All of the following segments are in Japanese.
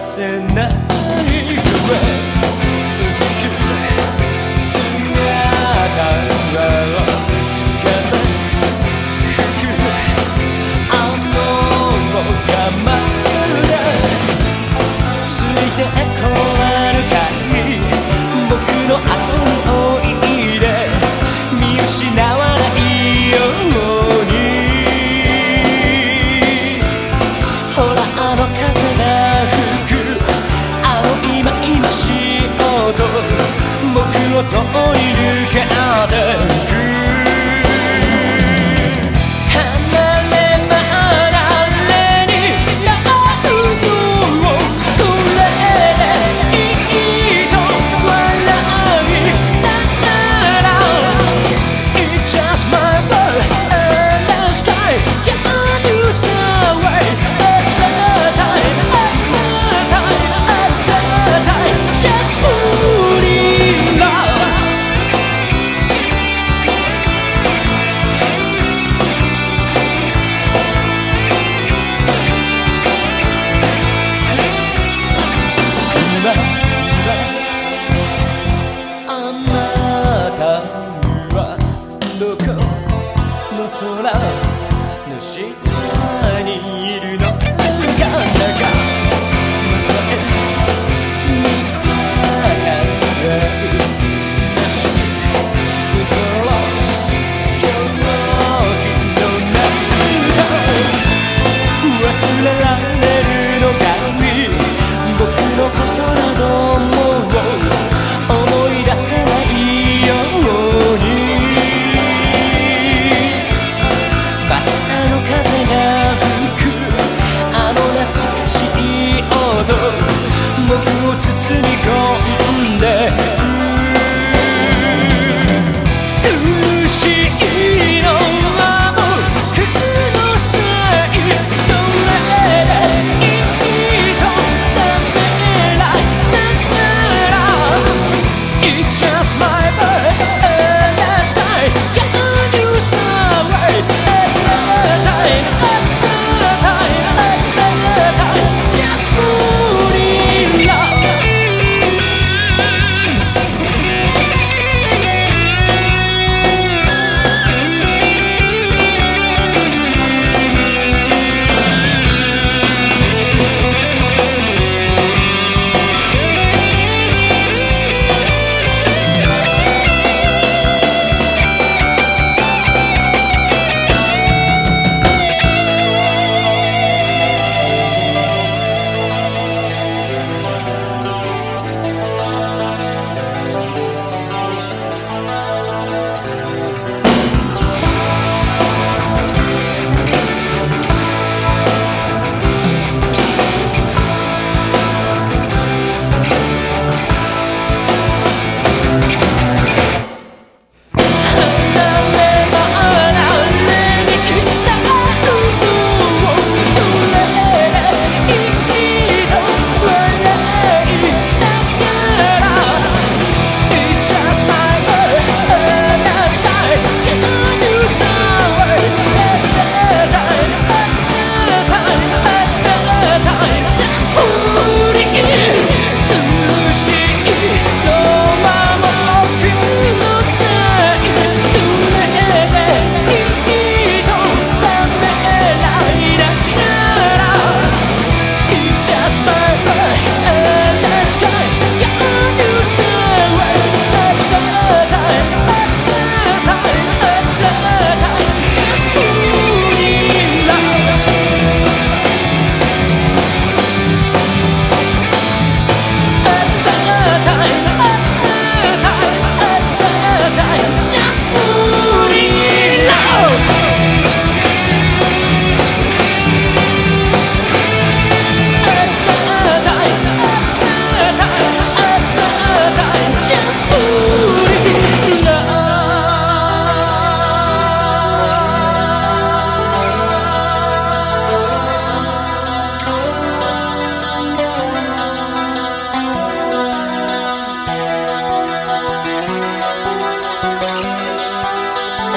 せない。から遠いルケアで空の下に。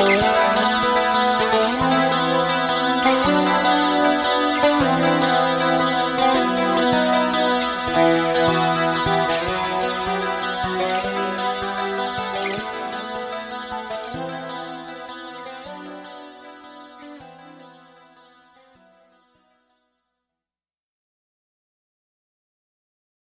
Oh,